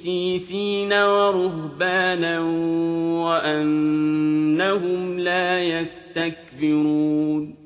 قسيسين ورهبانا وأنهم لا يستكبرون